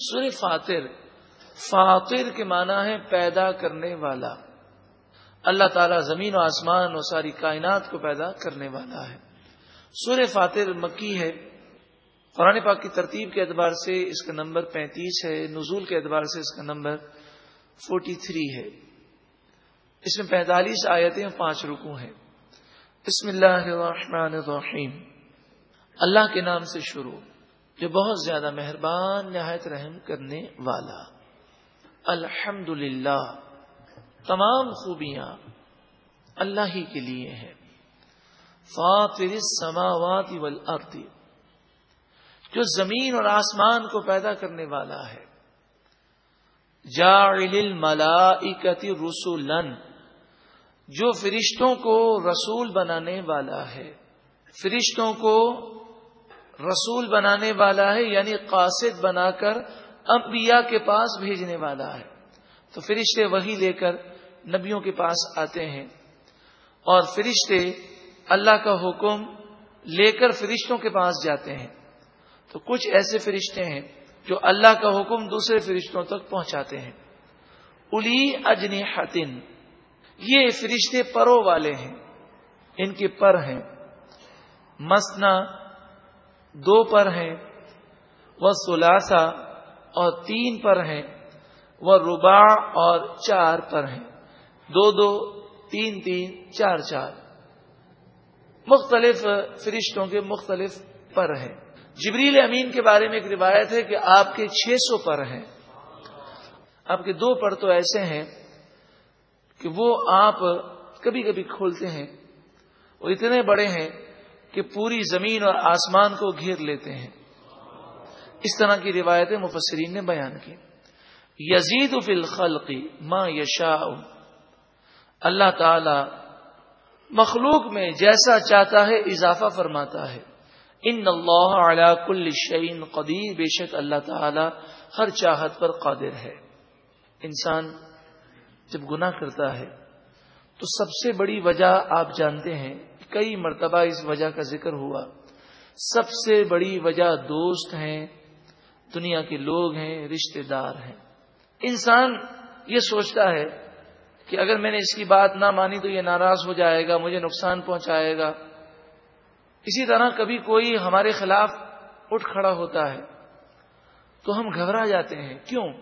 سور فاتر فاطر کے معنی ہے پیدا کرنے والا۔ اللہ تعالیٰ زمین و آسمان اور ساری کائنات کو پیدا کرنے والا ہے۔ سور فاتر مکی ہے۔ قرآن پاک کی ترتیب کے اعتبار سے اس کا نمبر پینتیس ہے، نزول کے اعتبار سے اس کا نمبر فورٹی تھری ہے۔ اس میں پینتالیس آیتیں پانچ رکو ہیں۔ بسم اللہ الرحمن الرحیم۔ اللہ کے نام سے شروع۔ جو بہت زیادہ مہربان نہایت رحم کرنے والا۔ الحمد تمام خوبیاں اللہ ہی کے لیے ہیں۔ فاطر السماوات والارض۔ جو زمین اور آسمان کو پیدا کرنے والا ہے۔ جاعل الملائکت رسولا۔ جو فرشتوں کو رسول بنانے والا ہے۔ فرشتوں کو رسول بنانے والا ہے یعنی قاصد بنا کر انبیاء کے پاس بھیجنے والا ہے۔ تو فرشتے وہی لے کر نبیوں کے پاس آتے ہیں۔ اور فرشتے اللہ کا حکم لے کر فرشتوں کے پاس جاتے ہیں۔ تو کچھ ایسے فرشتے ہیں جو اللہ کا حکم دوسرے فرشتوں تک پہنچاتے ہیں۔ الی اجنی حتن یہ فرشتے پرو والے ہیں۔ ان کے پر ہیں۔ مسنا دو پر ہیں، وہ سلاسا اور تین پر ہیں، وہ ربا اور چار پر ہیں۔ دو دو، تین تین، چار چار۔ مختلف فرشتوں کے مختلف پر ہیں۔ جبریل امین کے بارے میں ایک روایت ہے کہ آپ کے چھ سو پر ہیں۔ آپ کے دو پر تو ایسے ہیں کہ وہ آپ کبھی کبھی کھولتے ہیں۔ وہ اتنے بڑے ہیں کہ پوری زمین اور آسمان کو گھیر لیتے ہیں۔ اس طرح کی روایتیں مفسرین نے بیان کی۔ یزید فی الخلق ما یشا اللہ تعالی مخلوق میں جیسا چاہتا ہے اضافہ فرماتا ہے۔ ان اللہ علی کل شعین قدیر۔ بے شک اللہ تعالی ہر چاہت پر قادر ہے۔ انسان جب گناہ کرتا ہے تو سب سے بڑی وجہ آپ جانتے ہیں کئی مرتبہ اس وجہ کا ذکر ہوا۔ سب سے بڑی وجہ دوست ہیں، دنیا کے لوگ ہیں، رشتہ دار ہیں۔ انسان یہ سوچتا ہے کہ اگر میں نے اس کی بات نہ مانی تو یہ ناراض ہو جائے گا، مجھے نقصان پہنچائے گا۔ اسی طرح کبھی کوئی ہمارے خلاف اٹھ کھڑا ہوتا ہے تو ہم گھبرا جاتے ہیں۔ کیوں؟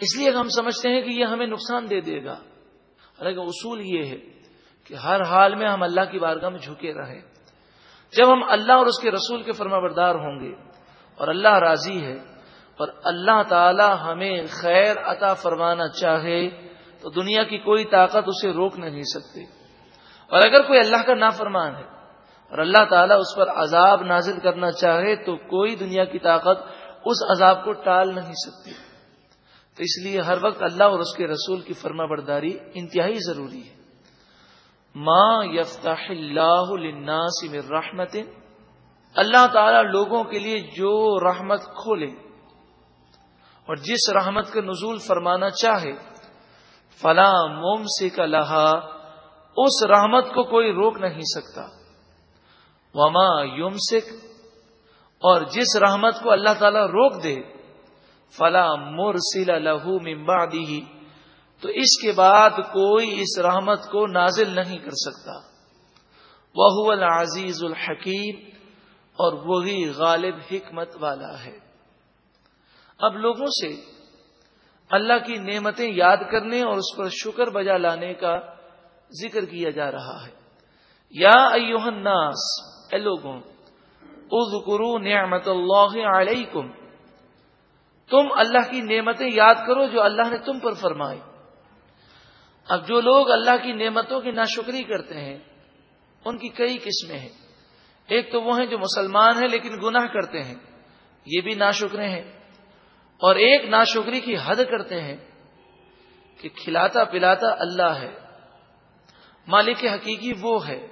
اس لیے ہم سمجھتے ہیں کہ یہ ہمیں نقصان دے دے گا۔ حالانکہ اصول یہ ہے کہ ہر حال میں ہم اللہ کی بارگاہ میں جھکے رہیں۔ جب ہم اللہ اور اس کے رسول کے فرما بردار ہوں گے اور اللہ راضی ہے اور اللہ تعالی ہمیں خیر عطا فرمانا چاہے، تو دنیا کی کوئی طاقت اسے روک نہیں سکتی۔ اور اگر کوئی اللہ کا نافرمان ہے اور اللہ تعالیٰ اس پر عذاب نازل کرنا چاہے، تو کوئی دنیا کی طاقت اس عذاب کو ٹال نہیں سکتی۔ تو اس لیے ہر وقت اللہ اور اس کے رسول کی فرما برداری انتہائی ضروری ہے۔ ماں یفتح اللہ للناس من رحمت اللہ تعالی لوگوں کے لیے جو رحمت کھولے اور جس رحمت کا نزول فرمانا چاہے فلاں موم سے کا لہا اس رحمت کو کوئی روک نہیں سکتا۔ وما یوم سکھ اور جس رحمت کو اللہ تعالی روک دے، فلا مرسل لہو ممبادی تو اس کے بعد کوئی اس رحمت کو نازل نہیں کر سکتا۔ وہ العزیز الحکیم اور وہی غالب حکمت والا ہے۔ اب لوگوں سے اللہ کی نعمتیں یاد کرنے اور اس پر شکر بجا لانے کا ذکر کیا جا رہا ہے۔ یا ایوہ الناس، اے لوگوں، اذکروا نعمت اللہ علیکم۔ تم اللہ کی نعمتیں یاد کرو جو اللہ نے تم پر فرمائی اب جو لوگ اللہ کی نعمتوں کی ناشکری کرتے ہیں، ان کی کئی قسمیں ہیں۔ ایک تو وہ ہیں جو مسلمان ہیں لیکن گناہ کرتے ہیں، یہ بھی ناشکرے ہیں۔ اور ایک ناشکری کی حد کرتے ہیں کہ کھلاتا پلاتا اللہ ہے۔ مالک حقیقی وہ ہے۔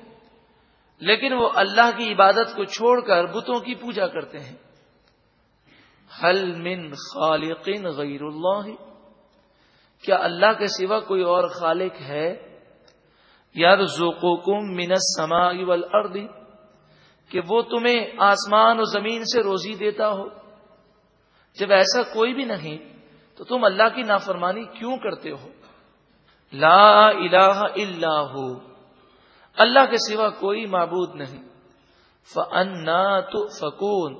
لیکن وہ اللہ کی عبادت کو چھوڑ کر بتوں کی پوجا کرتے ہیں۔ حل من خالقین غیر اللہ۔ کیا اللہ کے سوا کوئی اور خالق ہے؟ یار ذوقوں من السماء والارض، کہ وہ تمہیں آسمان و زمین سے روزی دیتا ہو۔ جب ایسا کوئی بھی نہیں، تو تم اللہ کی نافرمانی کیوں کرتے ہو؟ لا الہ الا ہو۔ اللہ کے سوا کوئی معبود نہیں۔ فنا تو فکون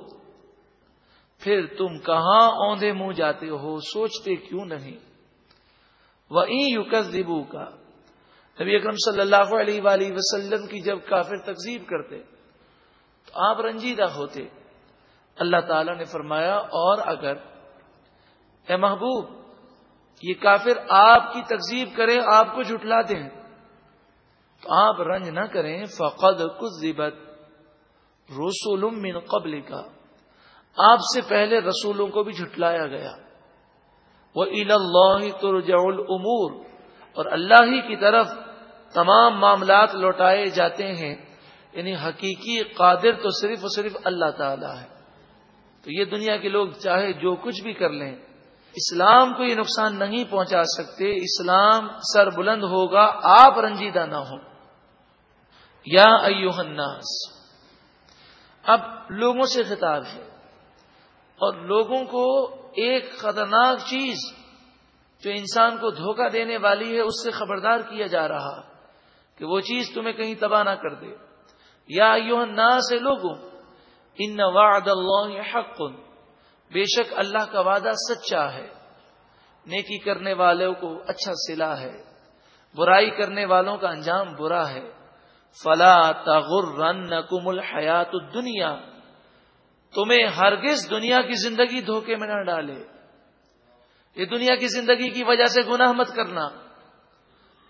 پھر تم کہاں اوندے منہ جاتے ہو؟ سوچتے کیوں نہیں؟ وہ یوکس کا نبی اکرم صلی اللہ علیہ وآلہ وسلم کی جب کافر تقزیب کرتے، تو آپ رنجیدہ ہوتے۔ اللہ تعالی نے فرمایا، اور اگر اے محبوب، یہ کافر آپ کی تقزیب کرے، آپ کو جھٹلا دیں تو آپ رنج نہ کریں۔ فقد کچھ رسول من قبل کا آپ سے پہلے رسولوں کو بھی جھٹلایا گیا۔ وہ اللہ ترجع الامور اور اللہ ہی کی طرف تمام معاملات لوٹائے جاتے ہیں۔ یعنی حقیقی قادر تو صرف اور صرف اللہ تعالی ہے۔ تو یہ دنیا کے لوگ چاہے جو کچھ بھی کر لیں، اسلام کو یہ نقصان نہیں پہنچا سکتے۔ اسلام سر بلند ہوگا، آپ رنجیدہ نہ ہو یا ایوہ الناس، اب لوگوں سے خطاب ہے۔ اور لوگوں کو ایک خطرناک چیز جو انسان کو دھوکہ دینے والی ہے، اس سے خبردار کیا جا رہا کہ وہ چیز تمہیں کہیں تباہ نہ کر دے۔ یا یو نا سے لوگوں، ان وعد اللہ حق۔ بے شک اللہ کا وعدہ سچا ہے۔ نیکی کرنے والوں کو اچھا سلا ہے۔ برائی کرنے والوں کا انجام برا ہے۔ فلا تغرن نقم الحیات دنیا تمہیں ہرگز دنیا کی زندگی دھوکے میں نہ ڈالے۔ یہ دنیا کی زندگی کی وجہ سے گناہ مت کرنا۔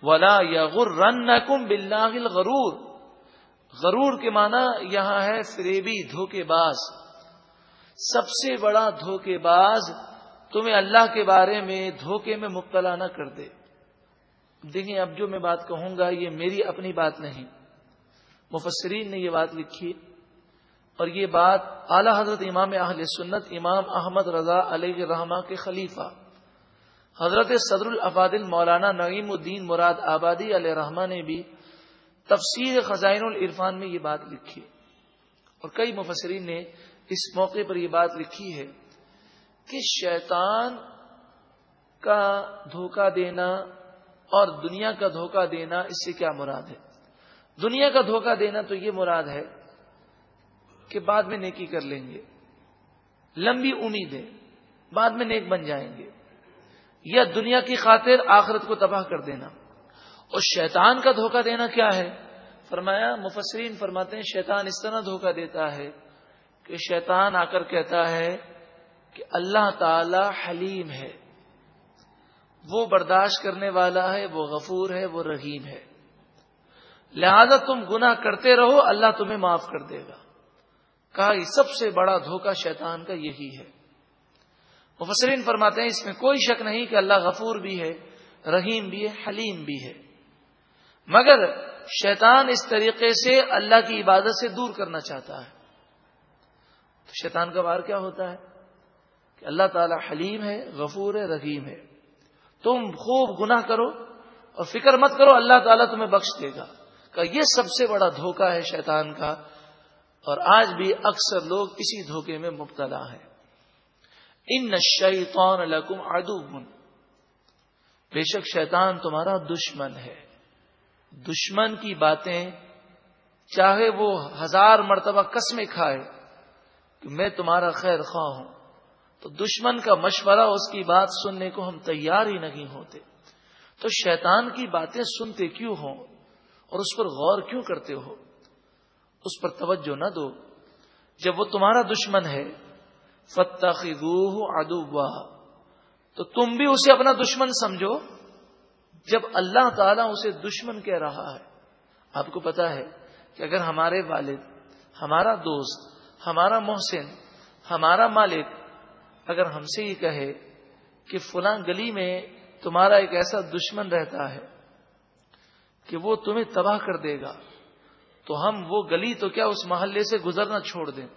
ولا یا غر رن نقم غرور غرور کے معنی یہاں ہے فریبی دھوکے باز۔ سب سے بڑا دھوکے باز تمہیں اللہ کے بارے میں دھوکے میں مبتلا نہ کر دے۔ دیکھیں، اب جو میں بات کہوں گا، یہ میری اپنی بات نہیں۔ مفسرین نے یہ بات لکھی۔ اور یہ بات اعلی حضرت امام اہل سنت، امام احمد رضا علیہ رحمہ کے خلیفہ، حضرت صدر الافادل مولانا نعیم الدین مراد آبادی علیہ رحمہ نے بھی تفسیر خزائن العرفان میں یہ بات لکھی۔ اور کئی مفسرین نے اس موقع پر یہ بات لکھی ہے کہ شیطان کا دھوکہ دینا اور دنیا کا دھوکہ دینا اس سے کیا مراد ہے؟ دنیا کا دھوکہ دینا تو یہ مراد ہے کہ بعد میں نیکی کر لیں گے۔ لمبی امیدیں بعد میں نیک بن جائیں گے۔ یا دنیا کی خاطر آخرت کو تباہ کر دینا۔ اور شیطان کا دھوکہ دینا کیا ہے؟ فرمایا، مفسرین فرماتے ہیں، شیطان اس طرح دھوکہ دیتا ہے کہ شیطان آ کر کہتا ہے کہ اللہ تعالی حلیم ہے۔ وہ برداشت کرنے والا ہے، وہ غفور ہے، وہ رحیم ہے۔ لہذا تم گناہ کرتے رہو، اللہ تمہیں معاف کر دے گا۔ کہا یہ سب سے بڑا دھوکہ شیطان کا یہی ہے۔ مفسرین فرماتے ہیں اس میں کوئی شک نہیں کہ اللہ غفور بھی ہے، رحیم بھی ہے، حلیم بھی ہے۔ مگر شیطان اس طریقے سے اللہ کی عبادت سے دور کرنا چاہتا ہے۔ تو شیطان کا بار کیا ہوتا ہے؟ کہ اللہ تعالی حلیم ہے، غفور ہے، رحیم ہے۔ تم خوب گناہ کرو اور فکر مت کرو، اللہ تعالیٰ تمہیں بخش دے گا۔ کہ یہ سب سے بڑا دھوکہ ہے شیطان کا۔ اور آج بھی اکثر لوگ اسی دھوکے میں مبتلا ہے ان شیطان لکم ادو بے شک شیطان تمہارا دشمن ہے۔ دشمن کی باتیں چاہے وہ ہزار مرتبہ قسمیں کھائے کہ میں تمہارا خیر خواہ ہوں۔ تو دشمن کا مشورہ اس کی بات سننے کو ہم تیار ہی نہیں ہوتے۔ تو شیطان کی باتیں سنتے کیوں ہوں اور اس پر غور کیوں کرتے ہو؟ اس پر توجہ نہ دو۔ جب وہ تمہارا دشمن ہے فتح ادو تو تم بھی اسے اپنا دشمن سمجھو۔ جب اللہ تعالیٰ اسے دشمن کہہ رہا ہے، آپ کو پتا ہے کہ اگر ہمارے والد، ہمارا دوست، ہمارا محسن، ہمارا مالک اگر ہم سے یہ کہے کہ فلاں گلی میں تمہارا ایک ایسا دشمن رہتا ہے کہ وہ تمہیں تباہ کر دے گا تو ہم وہ گلی تو کیا اس محلے سے گزرنا چھوڑ دیں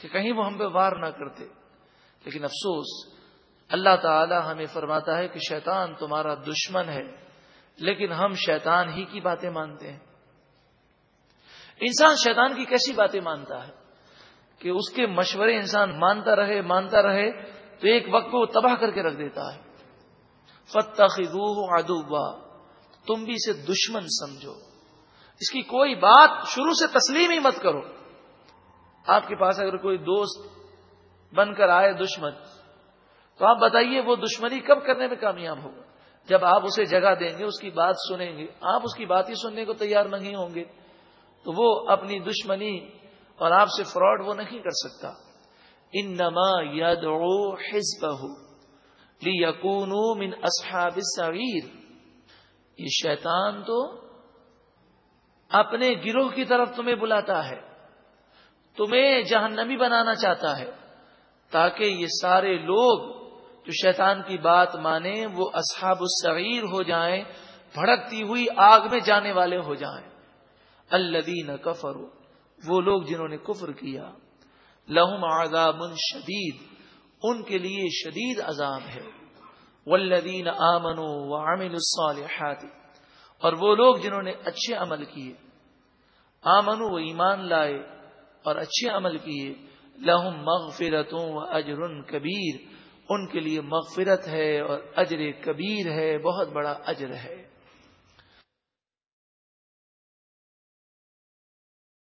کہ کہیں وہ ہم پہ وار نہ کرتے؟ لیکن افسوس، اللہ تعالی ہمیں فرماتا ہے کہ شیطان تمہارا دشمن ہے، لیکن ہم شیطان ہی کی باتیں مانتے ہیں۔ انسان شیطان کی کیسی باتیں مانتا ہے؟ کہ اس کے مشورے انسان مانتا رہے مانتا رہے، تو ایک وقت کو تباہ کر کے رکھ دیتا ہے۔ فتح ادوبا تم بھی اسے دشمن سمجھو۔ اس کی کوئی بات شروع سے تسلیم ہی مت کرو۔ آپ کے پاس اگر کوئی دوست بن کر آئے دشمن، تو آپ بتائیے وہ دشمنی کب کرنے میں کامیاب ہوگا؟ جب آپ اسے جگہ دیں گے، اس کی بات سنیں گے، آپ اس کی بات ہی سننے کو تیار نہیں ہوں گے، تو وہ اپنی دشمنی اور آپ سے فراڈ وہ نہیں کر سکتا۔ ان نما یاد یقون من اصحاب السعیر۔ یہ شیطان تو اپنے گروہ کی طرف تمہیں بلاتا ہے۔ تمہیں جہنمی بنانا چاہتا ہے۔ تاکہ یہ سارے لوگ جو شیطان کی بات مانے وہ اصحاب السعیر ہو جائیں، بھڑکتی ہوئی آگ میں جانے والے ہو جائیں۔ الدین کفر وہ لوگ جنہوں نے کفر کیا۔ لہم عذاب شدید، ان کے لیے شدید عذاب ہے۔ والذین آمنوا وعملوا الصالحات اور وہ لوگ جنہوں نے اچھے عمل کیے آمنو و ایمان لائے اور اچھے عمل کیے، لہم مغفرتوں و اجر کبیر، ان کے لیے مغفرت ہے اور اجر کبیر ہے، بہت بڑا اجر ہے۔